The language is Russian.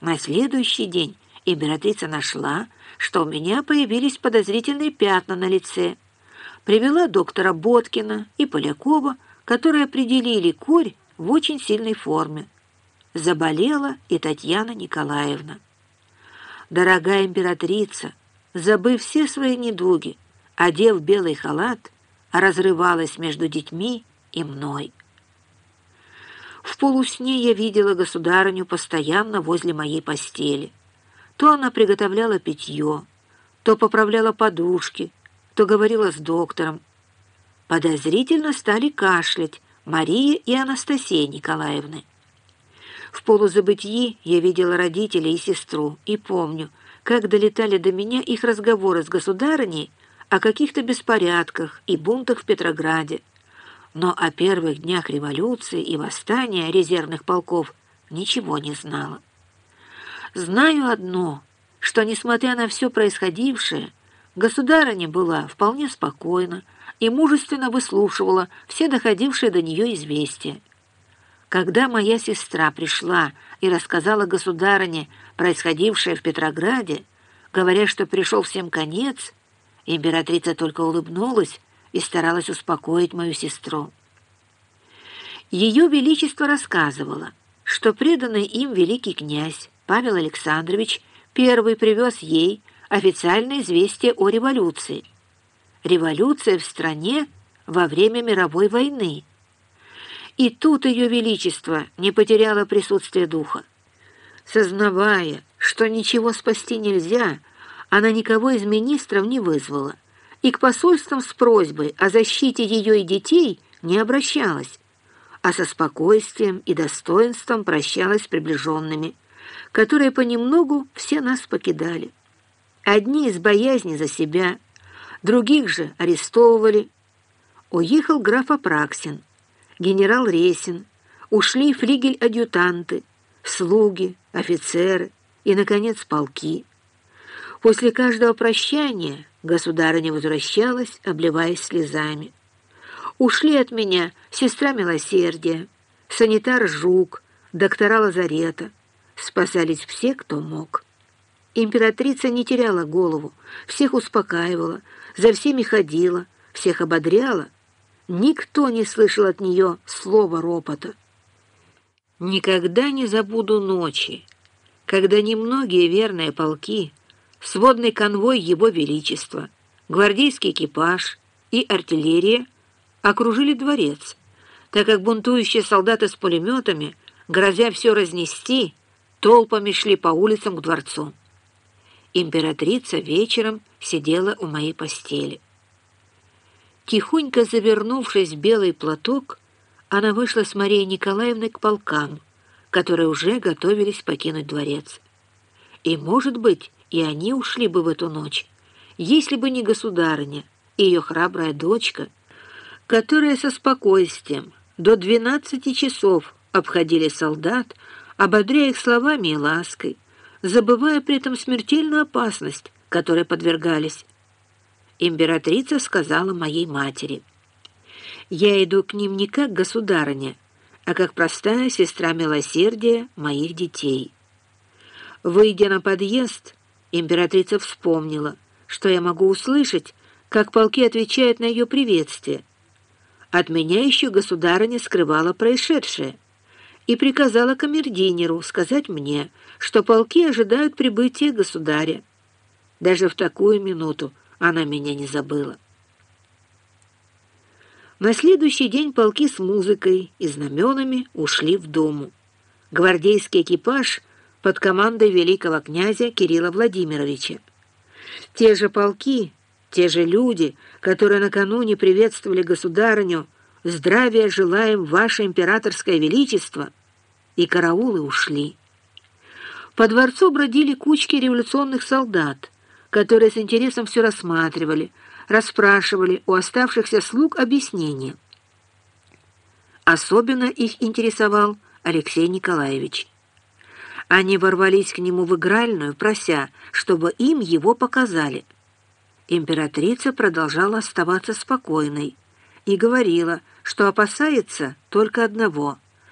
На следующий день императрица нашла, что у меня появились подозрительные пятна на лице. Привела доктора Боткина и Полякова, которые определили корь в очень сильной форме. Заболела и Татьяна Николаевна. Дорогая императрица, забыв все свои недуги, одев белый халат, разрывалась между детьми и мной. В полусне я видела государыню постоянно возле моей постели. То она приготовляла питье, то поправляла подушки, то говорила с доктором. Подозрительно стали кашлять Мария и Анастасия Николаевны. В полузабытии я видела родителей и сестру и помню, как долетали до меня их разговоры с государыней о каких-то беспорядках и бунтах в Петрограде, но о первых днях революции и восстания резервных полков ничего не знала. Знаю одно, что, несмотря на все происходившее, государыня была вполне спокойна и мужественно выслушивала все доходившие до нее известия. Когда моя сестра пришла и рассказала государыне происходившее в Петрограде, говоря, что пришел всем конец, императрица только улыбнулась и старалась успокоить мою сестру. Ее Величество рассказывало, что преданный им великий князь Павел Александрович первый привез ей официальное известие о революции. Революция в стране во время мировой войны. И тут Ее Величество не потеряло присутствие духа. Сознавая, что ничего спасти нельзя, она никого из министров не вызвала и к посольствам с просьбой о защите ее и детей не обращалась, а со спокойствием и достоинством прощалась с приближенными, которые понемногу все нас покидали. Одни из боязни за себя, других же арестовывали. Уехал граф Апраксин, генерал Ресин, ушли флигель-адъютанты, слуги, офицеры и, наконец, полки. После каждого прощания государыня возвращалась, обливаясь слезами. Ушли от меня сестра Милосердия, санитар Жук, доктора Лазарета. Спасались все, кто мог. Императрица не теряла голову, всех успокаивала, за всеми ходила, всех ободряла. Никто не слышал от нее слова ропота. Никогда не забуду ночи, когда немногие верные полки сводный конвой Его Величества, гвардейский экипаж и артиллерия окружили дворец, так как бунтующие солдаты с пулеметами, грозя все разнести, толпами шли по улицам к дворцу. Императрица вечером сидела у моей постели. Тихонько завернувшись в белый платок, она вышла с Марией Николаевной к полкам, которые уже готовились покинуть дворец. И, может быть, и они ушли бы в эту ночь, если бы не государыня и ее храбрая дочка, которые со спокойствием до двенадцати часов обходили солдат, ободряя их словами и лаской, забывая при этом смертельную опасность, которой подвергались. Императрица сказала моей матери, «Я иду к ним не как государыня, а как простая сестра милосердия моих детей». Выйдя на подъезд, Императрица вспомнила, что я могу услышать, как полки отвечают на ее приветствие. От меня еще государыня скрывала происшедшее и приказала камердинеру сказать мне, что полки ожидают прибытия государя. Даже в такую минуту она меня не забыла. На следующий день полки с музыкой и знаменами ушли в дому. Гвардейский экипаж под командой великого князя Кирилла Владимировича. Те же полки, те же люди, которые накануне приветствовали государыню «Здравия желаем, ваше императорское величество!» и караулы ушли. По дворцу бродили кучки революционных солдат, которые с интересом все рассматривали, расспрашивали у оставшихся слуг объяснения. Особенно их интересовал Алексей Николаевич. Они ворвались к нему в игральную, прося, чтобы им его показали. Императрица продолжала оставаться спокойной и говорила, что опасается только одного —